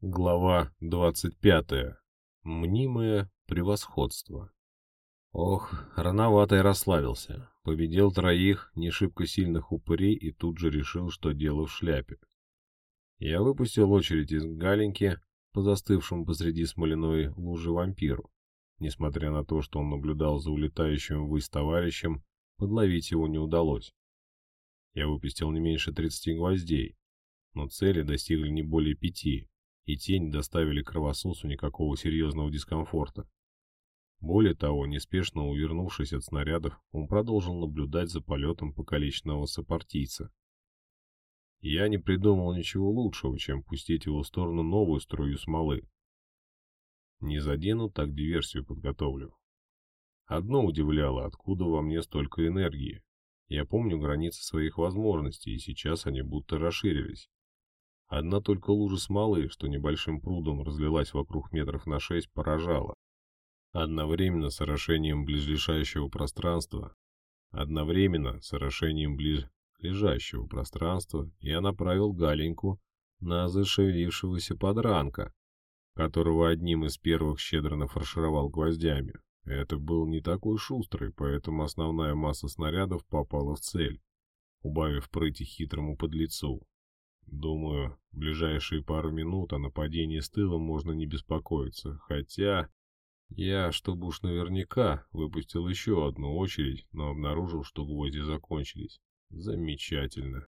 Глава 25. Мнимое превосходство. Ох, рановато я расслабился. Победил троих, не шибко сильных упырей и тут же решил, что дело в шляпе. Я выпустил очередь из галеньки по застывшему посреди смоляной лужи вампиру. Несмотря на то, что он наблюдал за улетающим ввысь товарищем, подловить его не удалось. Я выпустил не меньше 30 гвоздей, но цели достигли не более пяти, и тень доставили кровососу никакого серьезного дискомфорта. Более того, неспешно увернувшись от снарядов, он продолжил наблюдать за полетом покалеченного сопартийца. Я не придумал ничего лучшего, чем пустить в его сторону новую струю смолы. Не задену, так диверсию подготовлю. Одно удивляло, откуда во мне столько энергии. Я помню границы своих возможностей, и сейчас они будто расширились. Одна только лужа смолы, что небольшим прудом разлилась вокруг метров на шесть, поражала. Одновременно с орошением близлежащего пространства, одновременно с орошением близлежащего пространства я направил Галеньку на зашевелившегося подранка, которого одним из первых щедро нафаршировал гвоздями. Это был не такой шустрый, поэтому основная масса снарядов попала в цель, убавив прыти хитрому подлецу. Думаю, в ближайшие пару минут о нападении с тыла можно не беспокоиться, хотя... Я, чтобы уж наверняка, выпустил еще одну очередь, но обнаружил, что гвозди закончились. Замечательно.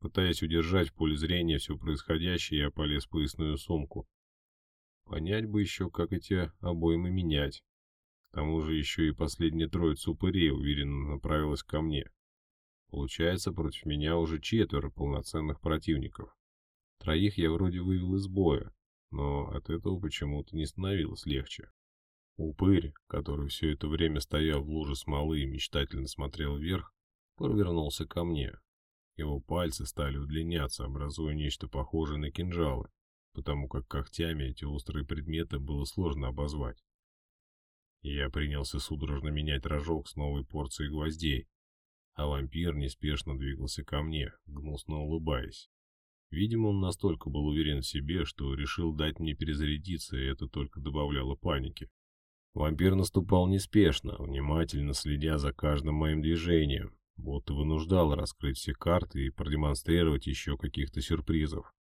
Пытаясь удержать в поле зрения все происходящее, я полез в поясную сумку. Понять бы еще, как эти обоймы менять. К тому же еще и последняя троица упырей уверенно направилась ко мне. Получается, против меня уже четверо полноценных противников. Троих я вроде вывел из боя, но от этого почему-то не становилось легче. Упырь, который все это время стоял в луже смолы и мечтательно смотрел вверх, повернулся ко мне. Его пальцы стали удлиняться, образуя нечто похожее на кинжалы, потому как когтями эти острые предметы было сложно обозвать. Я принялся судорожно менять рожок с новой порцией гвоздей, а вампир неспешно двигался ко мне, гнусно улыбаясь. Видимо, он настолько был уверен в себе, что решил дать мне перезарядиться, и это только добавляло паники. Вампир наступал неспешно, внимательно следя за каждым моим движением, будто вынуждал раскрыть все карты и продемонстрировать еще каких-то сюрпризов.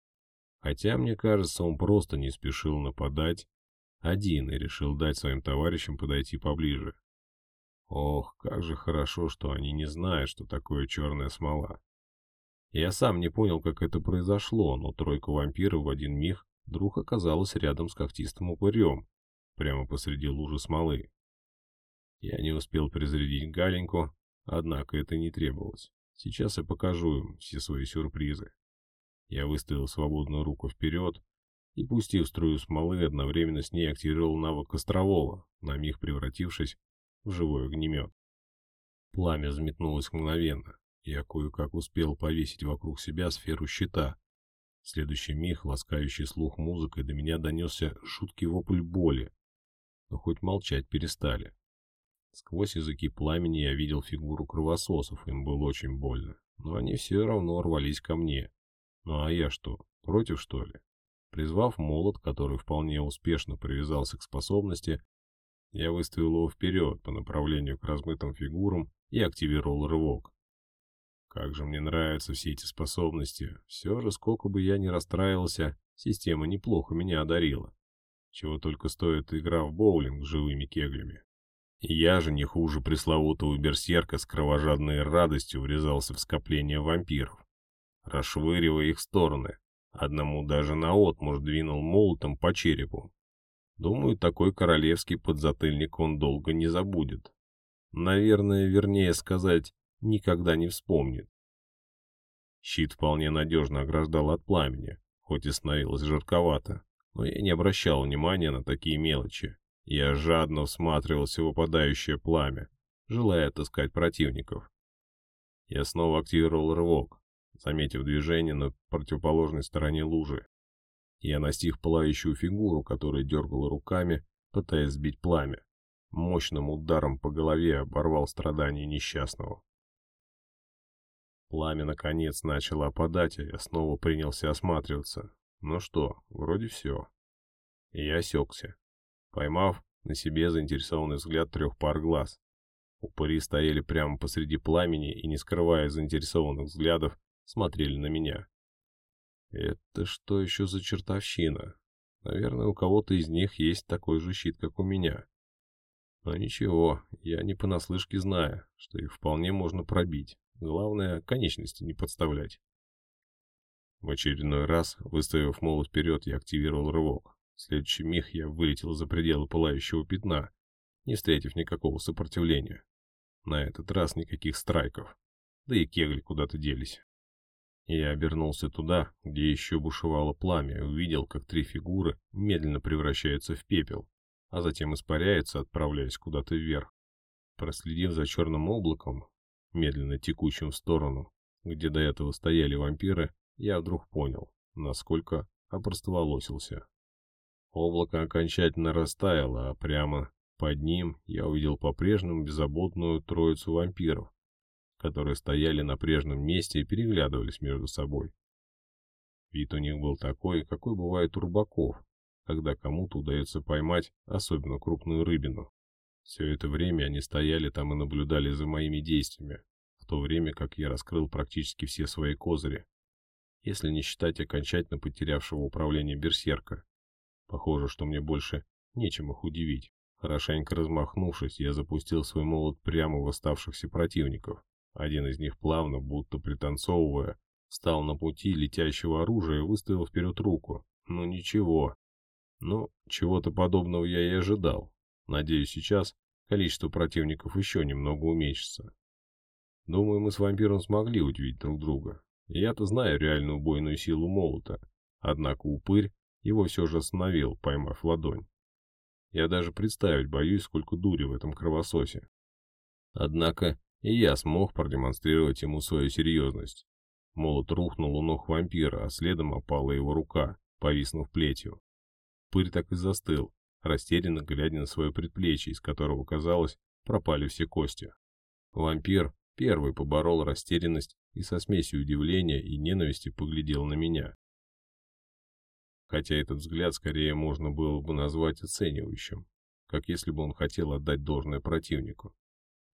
Хотя, мне кажется, он просто не спешил нападать один и решил дать своим товарищам подойти поближе. Ох, как же хорошо, что они не знают, что такое черная смола. Я сам не понял, как это произошло, но тройка вампиров в один миг вдруг оказалась рядом с когтистым упырем, прямо посреди лужи смолы. Я не успел перезарядить Галеньку, однако это не требовалось. Сейчас я покажу им все свои сюрпризы. Я выставил свободную руку вперед и, пустив струю смолы, одновременно с ней активировал навык Острового, на миг превратившись в живой огнемет. Пламя взметнулось мгновенно. Я кое-как успел повесить вокруг себя сферу щита. В следующий миг, ласкающий слух музыкой, до меня донесся жуткий вопль боли. Но хоть молчать перестали. Сквозь языки пламени я видел фигуру кровососов, им было очень больно. Но они все равно рвались ко мне. Ну а я что, против что ли? Призвав молот, который вполне успешно привязался к способности, я выставил его вперед по направлению к размытым фигурам и активировал рывок. Как же мне нравятся все эти способности. Все же, сколько бы я ни расстраивался, система неплохо меня одарила. Чего только стоит игра в боулинг с живыми кеглями. Я же не хуже пресловутого берсерка с кровожадной радостью врезался в скопление вампиров, расшвыривая их в стороны. Одному даже наотмуж двинул молотом по черепу, Думаю, такой королевский подзатыльник он долго не забудет. Наверное, вернее сказать, никогда не вспомнит. Щит вполне надежно ограждал от пламени, хоть и становилось жарковато, но я не обращал внимания на такие мелочи. Я жадно всматривался в выпадающее пламя, желая отыскать противников. Я снова активировал рывок, заметив движение на противоположной стороне лужи. Я настиг пылающую фигуру, которая дергала руками, пытаясь сбить пламя. Мощным ударом по голове оборвал страдания несчастного. Пламя, наконец, начало опадать, а я снова принялся осматриваться. Ну что, вроде все. И я осекся, поймав на себе заинтересованный взгляд трех пар глаз. Упыри стояли прямо посреди пламени и, не скрывая заинтересованных взглядов, смотрели на меня. Это что еще за чертовщина? Наверное, у кого-то из них есть такой же щит, как у меня. Но ничего, я не понаслышке знаю, что их вполне можно пробить. Главное, конечности не подставлять. В очередной раз, выставив молот вперед, я активировал рывок. В следующий миг я вылетел за пределы пылающего пятна, не встретив никакого сопротивления. На этот раз никаких страйков. Да и кегли куда-то делись. Я обернулся туда, где еще бушевало пламя, и увидел, как три фигуры медленно превращаются в пепел, а затем испаряются, отправляясь куда-то вверх. Проследив за черным облаком, медленно текущим в сторону, где до этого стояли вампиры, я вдруг понял, насколько опростоволосился. Облако окончательно растаяло, а прямо под ним я увидел по-прежнему беззаботную троицу вампиров, которые стояли на прежнем месте и переглядывались между собой. Вид у них был такой, какой бывает у рыбаков, когда кому-то удается поймать особенно крупную рыбину. Все это время они стояли там и наблюдали за моими действиями, в то время как я раскрыл практически все свои козыри, если не считать окончательно потерявшего управление берсерка. Похоже, что мне больше нечем их удивить. Хорошенько размахнувшись, я запустил свой молот прямо в оставшихся противников. Один из них плавно, будто пританцовывая, встал на пути летящего оружия и выставил вперед руку. Ну ничего. Ну, чего-то подобного я и ожидал. Надеюсь, сейчас количество противников еще немного уменьшится. Думаю, мы с вампиром смогли удивить друг друга. Я-то знаю реальную убойную силу молота. Однако упырь его все же остановил, поймав ладонь. Я даже представить боюсь, сколько дури в этом кровососе. Однако и я смог продемонстрировать ему свою серьезность. Молот рухнул у ног вампира, а следом опала его рука, повиснув плетью. Пырь так и застыл, растерянно глядя на свое предплечье, из которого, казалось, пропали все кости. Вампир первый поборол растерянность и со смесью удивления и ненависти поглядел на меня. Хотя этот взгляд скорее можно было бы назвать оценивающим, как если бы он хотел отдать должное противнику.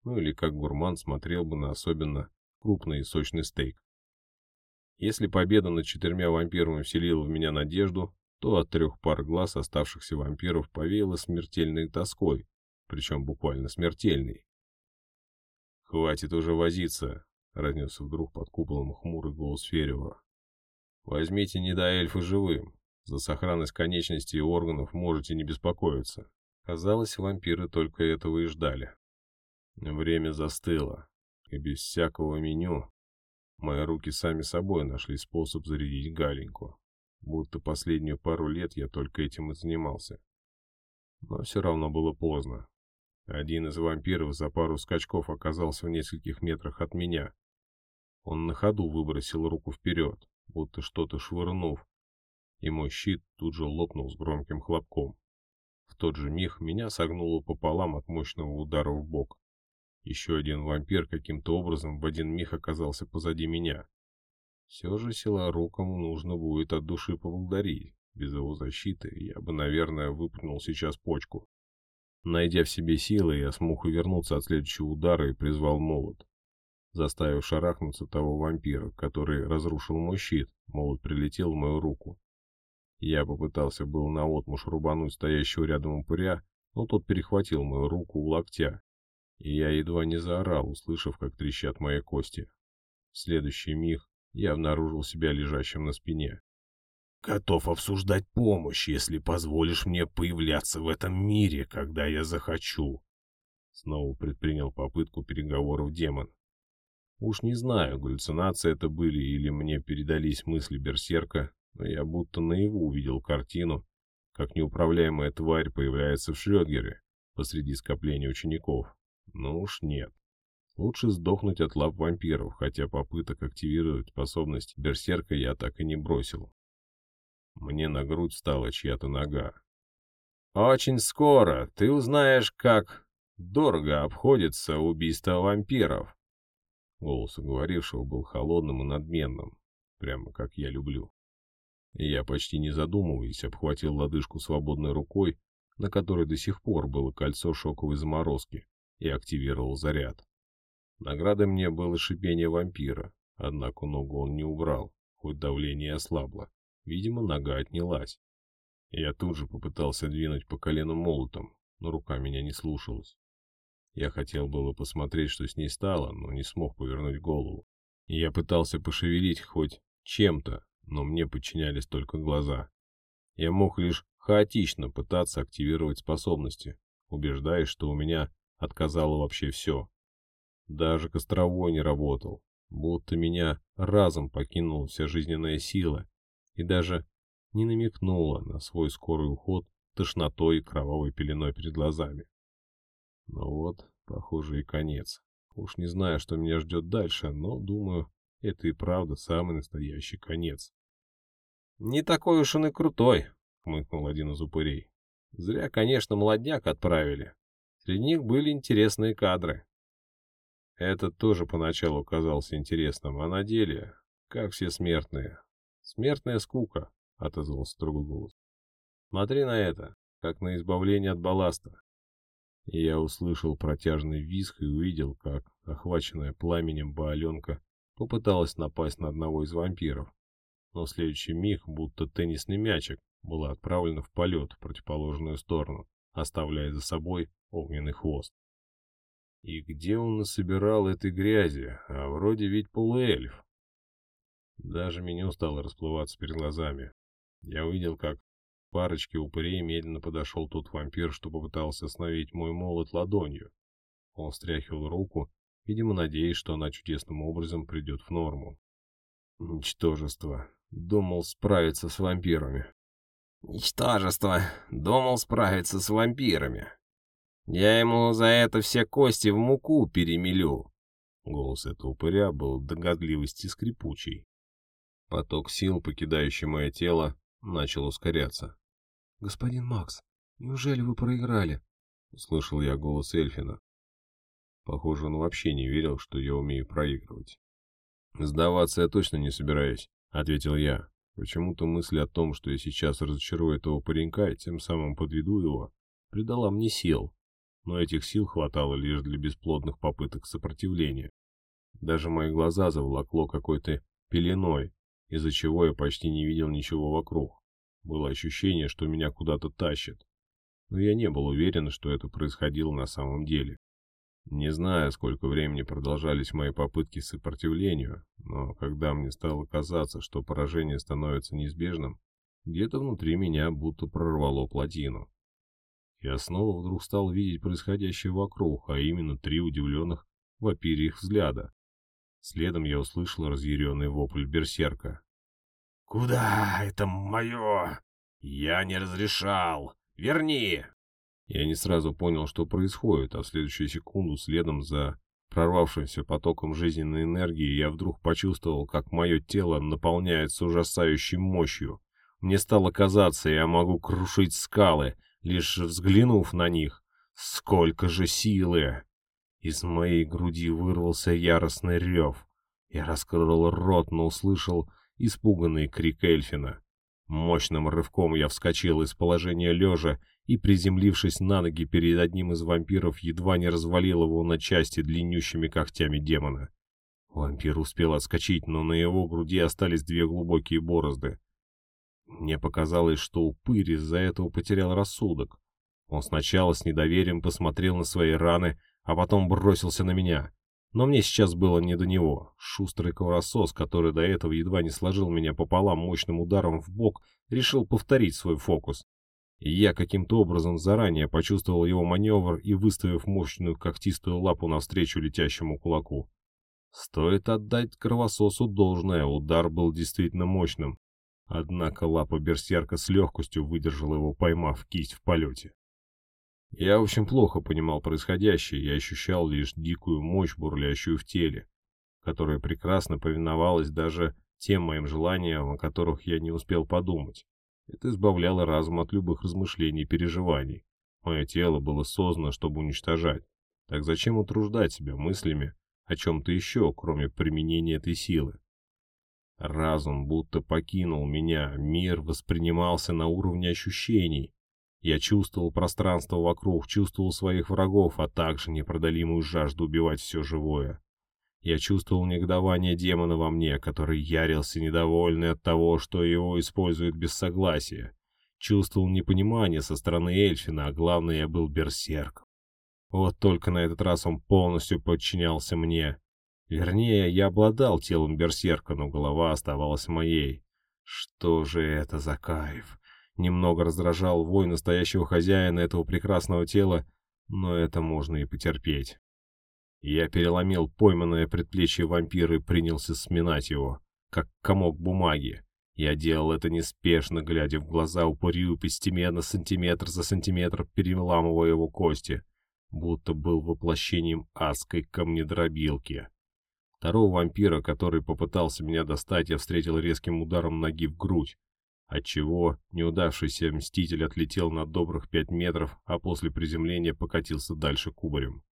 Ну или как гурман смотрел бы на особенно крупный и сочный стейк. Если победа над четырьмя вампирами вселила в меня надежду, то от трех пар глаз оставшихся вампиров повеяло смертельной тоской, причем буквально смертельной. «Хватит уже возиться!» — разнесся вдруг под куполом хмурый голос Ферева. «Возьмите недоэльфа живым. За сохранность конечностей и органов можете не беспокоиться». Казалось, вампиры только этого и ждали. Время застыло, и без всякого меню мои руки сами собой нашли способ зарядить Галеньку. Будто последнюю пару лет я только этим и занимался. Но все равно было поздно. Один из вампиров за пару скачков оказался в нескольких метрах от меня. Он на ходу выбросил руку вперед, будто что-то швырнув, и мой щит тут же лопнул с громким хлопком. В тот же миг меня согнуло пополам от мощного удара в бок. Еще один вампир каким-то образом в один миг оказался позади меня. Все же силорукому нужно будет от души поблагодарить. Без его защиты я бы, наверное, выплюнул сейчас почку. Найдя в себе силы, я смог увернуться от следующего удара и призвал молот. Заставив шарахнуться того вампира, который разрушил мой щит, молот прилетел в мою руку. Я попытался был наотмашь рубануть стоящего рядом упыря, но тот перехватил мою руку у локтя и я едва не заорал, услышав, как трещат мои кости. В следующий миг я обнаружил себя лежащим на спине. «Готов обсуждать помощь, если позволишь мне появляться в этом мире, когда я захочу», Снова предпринял попытку переговоров демон. Уж не знаю, галлюцинации это были или мне передались мысли берсерка, но я будто наяву увидел картину, как неуправляемая тварь появляется в Шрёдгере посреди скопления учеников. Ну уж нет. Лучше сдохнуть от лап вампиров, хотя попыток активировать способность берсерка я так и не бросил. Мне на грудь стала чья-то нога. «Очень скоро ты узнаешь, как дорого обходится убийство вампиров». Голос уговорившего был холодным и надменным, прямо как я люблю. Я почти не задумываясь обхватил лодыжку свободной рукой, на которой до сих пор было кольцо шоковой заморозки, и активировал заряд. Наградой мне было шипение вампира, однако ногу он не убрал, хоть давление ослабло. Видимо, нога отнялась. Я тут же попытался двинуть по колену молотом, но рука меня не слушалась. Я хотел было посмотреть, что с ней стало, но не смог повернуть голову. Я пытался пошевелить хоть чем-то, но мне подчинялись только глаза. Я мог лишь хаотично пытаться активировать способности, убеждаясь, что у меня отказало вообще все. Даже костровой не работал, будто меня разом покинула вся жизненная сила и даже не намекнула на свой скорый уход тошнотой и кровавой пеленой перед глазами. Ну вот, похоже, и конец. Уж не знаю, что меня ждет дальше, но, думаю, это и правда самый настоящий конец. «Не такой уж он и крутой», — хмыкнул один из упырей. «Зря, конечно, молодняк отправили. Среди них были интересные кадры». Этот тоже поначалу казался интересным, а на деле, как все смертные. «Смертная скука», — отозвался другой голос. «Смотри на это, как на избавление от балласта. Я услышал протяжный визг и увидел, как охваченная пламенем Бааленка попыталась напасть на одного из вампиров, но в следующий миг, будто теннисный мячик, была отправлена в полет в противоположную сторону, оставляя за собой огненный хвост. И где он насобирал этой грязи, а вроде ведь полуэльф? Даже меню стало расплываться перед глазами. Я увидел, как парочке упырей медленно подошел тот вампир, что попытался остановить мой молот ладонью. Он встряхивал руку, видимо, надеясь, что она чудесным образом придет в норму. Ничтожество. Думал справиться с вампирами. Ничтожество. Думал справиться с вампирами. Я ему за это все кости в муку перемелю. Голос этого упыря был догадливости скрипучий. Поток сил, покидающий мое тело, начал ускоряться. «Господин Макс, неужели вы проиграли?» — услышал я голос Эльфина. Похоже, он вообще не верил, что я умею проигрывать. «Сдаваться я точно не собираюсь», — ответил я. Почему-то мысль о том, что я сейчас разочарую этого паренька и тем самым подведу его, придала мне сил. Но этих сил хватало лишь для бесплодных попыток сопротивления. Даже мои глаза заволокло какой-то пеленой, из-за чего я почти не видел ничего вокруг. Было ощущение, что меня куда-то тащат. Но я не был уверен, что это происходило на самом деле. Не знаю, сколько времени продолжались мои попытки сопротивлению, но когда мне стало казаться, что поражение становится неизбежным, где-то внутри меня будто прорвало плотину. Я снова вдруг стал видеть происходящее вокруг, а именно три удивленных вопирьих взгляда. Следом я услышал разъяренный вопль берсерка. «Куда это мое? Я не разрешал! Верни!» Я не сразу понял, что происходит, а в следующую секунду следом за прорвавшимся потоком жизненной энергии я вдруг почувствовал, как мое тело наполняется ужасающей мощью. Мне стало казаться, я могу крушить скалы, лишь взглянув на них. Сколько же силы! Из моей груди вырвался яростный рев. Я раскрыл рот, но услышал испуганный крик Эльфина. Мощным рывком я вскочил из положения лежа и, приземлившись на ноги перед одним из вампиров, едва не развалил его на части длиннющими когтями демона. Вампир успел отскочить, но на его груди остались две глубокие борозды. Мне показалось, что упырь из-за этого потерял рассудок. Он сначала с недоверием посмотрел на свои раны, а потом бросился на меня. Но мне сейчас было не до него. Шустрый кровосос, который до этого едва не сложил меня пополам мощным ударом в бок, решил повторить свой фокус. И я каким-то образом заранее почувствовал его маневр и, выставив мощную когтистую лапу навстречу летящему кулаку. Стоит отдать кровососу должное, удар был действительно мощным. Однако лапа берсерка с легкостью выдержала его, поймав кисть в полете. Я очень плохо понимал происходящее, я ощущал лишь дикую мощь, бурлящую в теле, которая прекрасно повиновалась даже тем моим желаниям, о которых я не успел подумать. Это избавляло разум от любых размышлений и переживаний. Мое тело было создано, чтобы уничтожать. Так зачем утруждать себя мыслями о чем-то еще, кроме применения этой силы? Разум будто покинул меня, мир воспринимался на уровне ощущений. Я чувствовал пространство вокруг, чувствовал своих врагов, а также непродолимую жажду убивать все живое. Я чувствовал негодование демона во мне, который ярился недовольный от того, что его используют без согласия. Чувствовал непонимание со стороны Эльфина, а главное, я был берсерком. Вот только на этот раз он полностью подчинялся мне. Вернее, я обладал телом берсерка, но голова оставалась моей. Что же это за кайф? Немного раздражал вой настоящего хозяина этого прекрасного тела, но это можно и потерпеть. Я переломил пойманное предплечье вампира и принялся сминать его, как комок бумаги. Я делал это неспешно, глядя в глаза упырю, постепенно, сантиметр за сантиметр, переламывая его кости, будто был воплощением адской камнедробилки. Второго вампира, который попытался меня достать, я встретил резким ударом ноги в грудь, отчего неудавшийся мститель отлетел на добрых пять метров, а после приземления покатился дальше кубарем.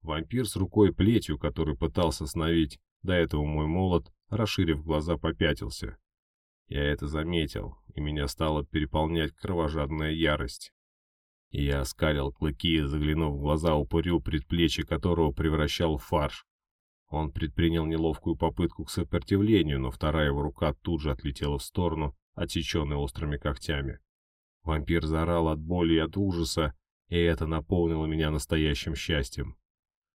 Вампир с рукой плетью, который пытался сновить до этого мой молот, расширив глаза, попятился. Я это заметил, и меня стала переполнять кровожадная ярость. И я оскалил клыки, заглянув в глаза упырю, предплечье которого превращал в фарш. Он предпринял неловкую попытку к сопротивлению, но вторая его рука тут же отлетела в сторону, отсеченной острыми когтями. Вампир заорал от боли и от ужаса, и это наполнило меня настоящим счастьем.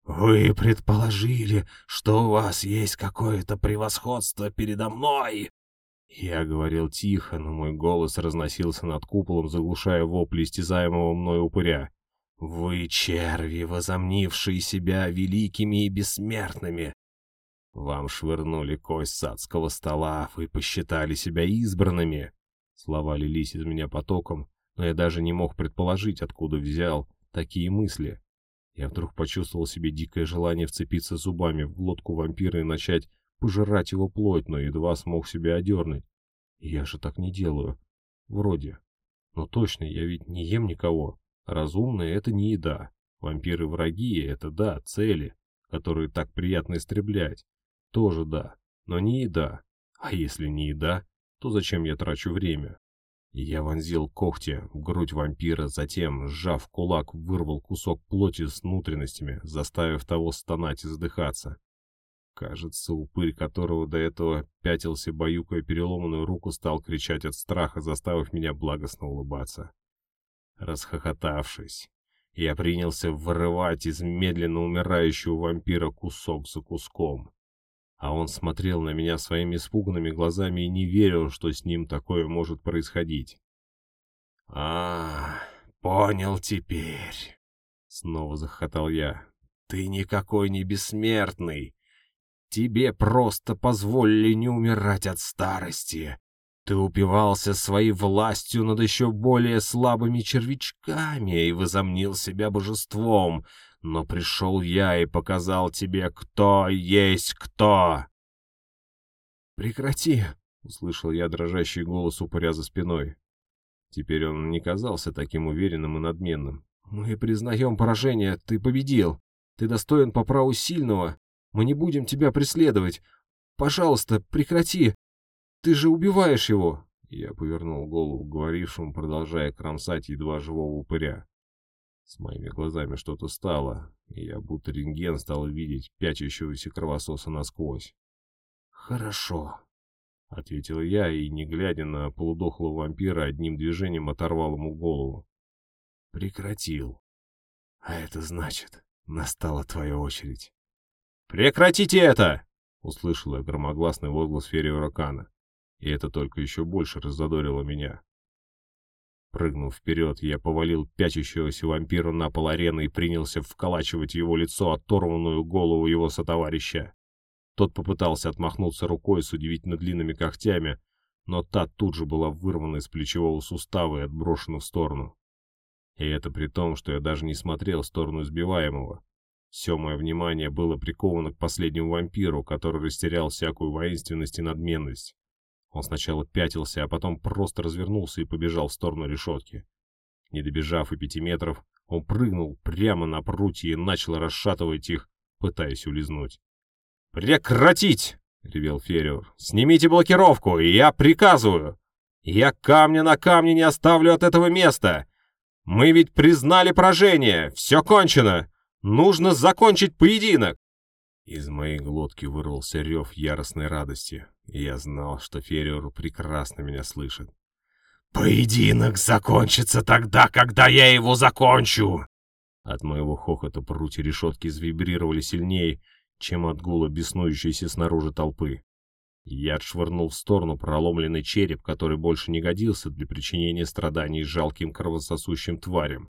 «Вы предположили, что у вас есть какое-то превосходство передо мной?» Я говорил тихо, но мой голос разносился над куполом, заглушая вопли истязаемого мной упыря. «Вы черви, возомнившие себя великими и бессмертными. Вам швырнули кость с адского стола, вы посчитали себя избранными». Слова лились из меня потоком, но я даже не мог предположить, откуда взял такие мысли. Я вдруг почувствовал себе дикое желание вцепиться зубами в глотку вампира и начать пожирать его плоть, но едва смог себя одернуть. Я же так не делаю. Вроде. Но точно, я ведь не ем никого. Разумные — это не еда. Вампиры — враги — это да, цели, которые так приятно истреблять. Тоже да, но не еда. А если не еда, то зачем я трачу время? Я вонзил когти в грудь вампира, затем, сжав кулак, вырвал кусок плоти с внутренностями, заставив того стонать и задыхаться. Кажется, упырь, которого до этого пятился, баюкая переломанную руку, стал кричать от страха, заставив меня благостно улыбаться. Расхохотавшись, я принялся вырывать из медленно умирающего вампира кусок за куском а он смотрел на меня своими испуганными глазами и не верил, что с ним такое может происходить. «А, понял теперь», — снова захотал я. «Ты никакой не бессмертный. Тебе просто позволили не умирать от старости. Ты упивался своей властью над еще более слабыми червячками и возомнил себя божеством, но пришел я и показал тебе, кто есть кто!» «Прекрати!» — услышал я дрожащий голос упыря за спиной. Теперь он не казался таким уверенным и надменным. «Мы признаем поражение, ты победил. Ты достоин по праву сильного. Мы не будем тебя преследовать. Пожалуйста, прекрати. Ты же убиваешь его!» Я повернул голову к говорившему, продолжая кромсать едва живого упыря. С моими глазами что-то стало, и я будто рентген стал видеть пячущегося кровососа насквозь. «Хорошо», — ответил я, и, не глядя на полудохлого вампира, одним движением оторвал ему голову. «Прекратил. А это значит, настала твоя очередь». «Прекратите это!» — услышал я громогласный возглас Фериоракана, и это только еще больше раззадорило меня. Прыгнув вперед, я повалил пячущегося вампира на пол арены и принялся вколачивать его лицо оторванную голову его сотоварища. Тот попытался отмахнуться рукой с удивительно длинными когтями, но та тут же была вырвана из плечевого сустава и отброшена в сторону. И это при том, что я даже не смотрел в сторону избиваемого. Все мое внимание было приковано к последнему вампиру, который растерял всякую воинственность и надменность. Он сначала пятился, а потом просто развернулся и побежал в сторону решетки. Не добежав и пяти метров, он прыгнул прямо на прутья и начал расшатывать их, пытаясь улизнуть. «Прекратить!» — ревел Фериор. «Снимите блокировку, и я приказываю! Я камня на камне не оставлю от этого места! Мы ведь признали поражение! Все кончено! Нужно закончить поединок!» Из моей глотки вырвался рев яростной радости, и я знал, что Фериор прекрасно меня слышит. «Поединок закончится тогда, когда я его закончу!» От моего хохота прутья решетки завибрировали сильнее, чем от гула беснующейся снаружи толпы. Я отшвырнул в сторону проломленный череп, который больше не годился для причинения страданий жалким кровососущим тварям.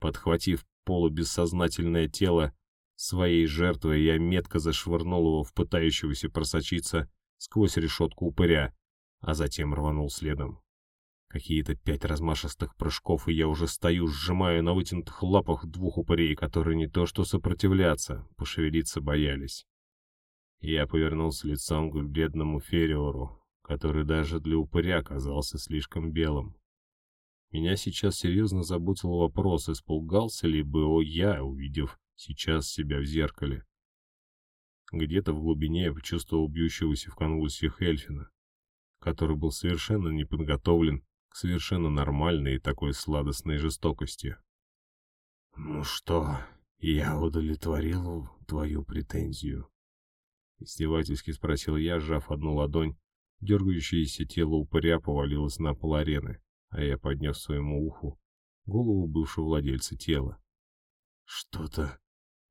Подхватив полубессознательное тело своей жертвы, я метко зашвырнул его в пытающегося просочиться сквозь решетку упыря, а затем рванул следом. Какие-то пять размашистых прыжков, и я уже стою, сжимая на вытянутых лапах двух упырей, которые не то что сопротивляться, пошевелиться боялись. Я повернулся лицом к бледному Фериору, который даже для упыря казался слишком белым. Меня сейчас серьезно заботил вопрос, испугался ли бы о я, увидев сейчас себя в зеркале. Где-то в глубине я почувствовал бьющегося в конвульсиях Эльфина, который был совершенно не подготовлен к совершенно нормальной и такой сладостной жестокости. «Ну что, я удовлетворил твою претензию?» Издевательски спросил я, сжав одну ладонь. Дергающееся тело упыря повалилось на пол арены, а я поднес своему уху голову бывшего владельца тела. «Что-то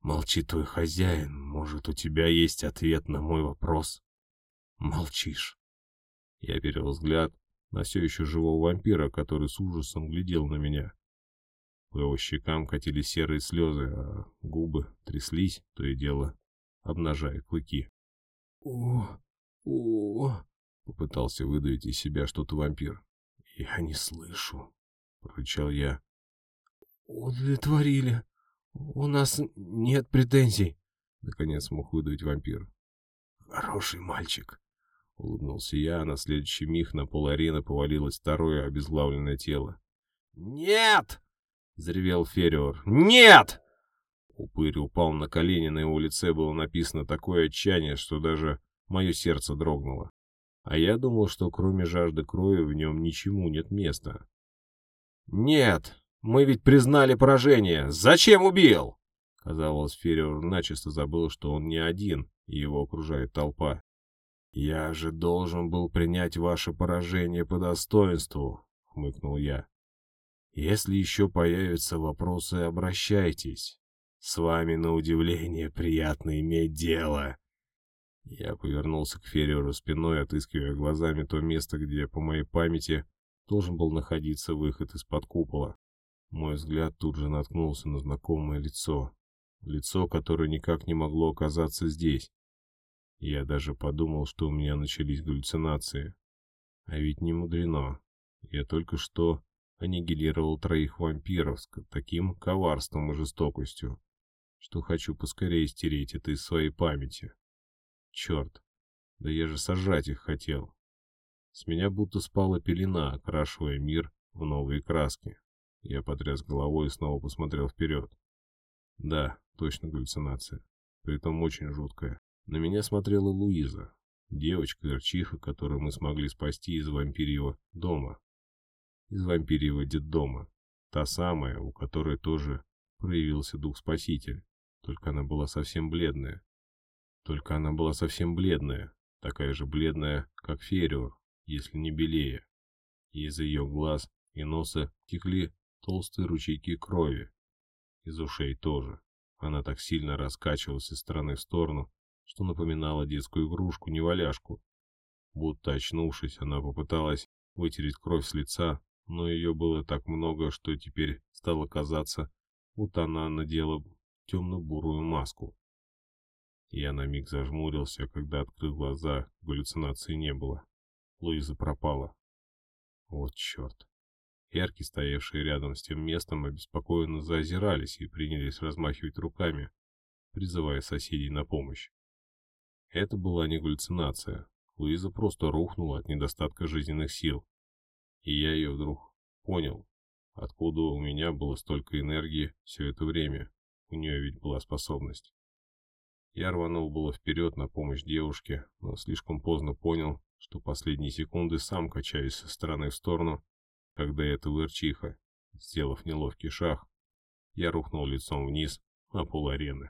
молчит твой хозяин. Может, у тебя есть ответ на мой вопрос?» «Молчишь». Я перевел взгляд на все еще живого вампира, который с ужасом глядел на меня. По его щекам катились серые слезы, а губы тряслись, то и дело, обнажая клыки. «О, о, попытался выдавить из себя что-то вампир. «Я не слышу», — прорычал я. «Удовлетворили. У нас нет претензий», — наконец смог выдавить вампир. «Хороший мальчик», — улыбнулся я, а на следующий миг на пол арены повалилось второе обезглавленное тело. «Нет!» — заревел Фериор. «Нет!» Упырь упал на колени, на его лице было написано такое отчаяние, что даже мое сердце дрогнуло. А я думал, что кроме жажды крови в нем ничему нет места. «Нет, мы ведь признали поражение. Зачем убил?» Казалось, Фериор начисто забыл, что он не один, и его окружает толпа. «Я же должен был принять ваше поражение по достоинству», — хмыкнул я. «Если еще появятся вопросы, обращайтесь. С вами, на удивление, приятно иметь дело». Я повернулся к Ферриору спиной, отыскивая глазами то место, где, по моей памяти, должен был находиться выход из-под купола. Мой взгляд тут же наткнулся на знакомое лицо. Лицо, которое никак не могло оказаться здесь. Я даже подумал, что у меня начались галлюцинации. А ведь не мудрено. Я только что аннигилировал троих вампиров с таким коварством и жестокостью, что хочу поскорее стереть это из своей памяти. Черт, да я же сожрать их хотел. С меня будто спала пелена, окрашивая мир в новые краски. Я потряс головой и снова посмотрел вперед. Да, точно галлюцинация. Притом очень жуткая. На меня смотрела Луиза, девочка-горчиха, которую мы смогли спасти из вампирьего дома. Из вампирьего детдома. Та самая, у которой тоже проявился дух-спаситель. Только она была совсем бледная. Только она была совсем бледная. Такая же бледная, как Фериор, если не белее. Из ее глаз и носа текли толстые ручейки крови. Из ушей тоже. Она так сильно раскачивалась из стороны в сторону, что напоминало детскую игрушку, неваляшку. Будто очнувшись, она попыталась вытереть кровь с лица, но ее было так много, что теперь стало казаться, будто она надела темно-бурую маску. Я на миг зажмурился, когда открыл глаза, галлюцинации не было. Луиза пропала. Вот черт. Ярки, стоявшие рядом с тем местом, обеспокоенно заозирались и принялись размахивать руками, призывая соседей на помощь. Это была не галлюцинация. Луиза просто рухнула от недостатка жизненных сил. И я ее вдруг понял, откуда у меня было столько энергии все это время. У нее ведь была способность. Я рванул было вперед на помощь девушке, но слишком поздно понял, что последние секунды сам качаюсь со стороны в сторону, когда эта вырчиха, сделав неловкий шаг, я рухнул лицом вниз на пол арены.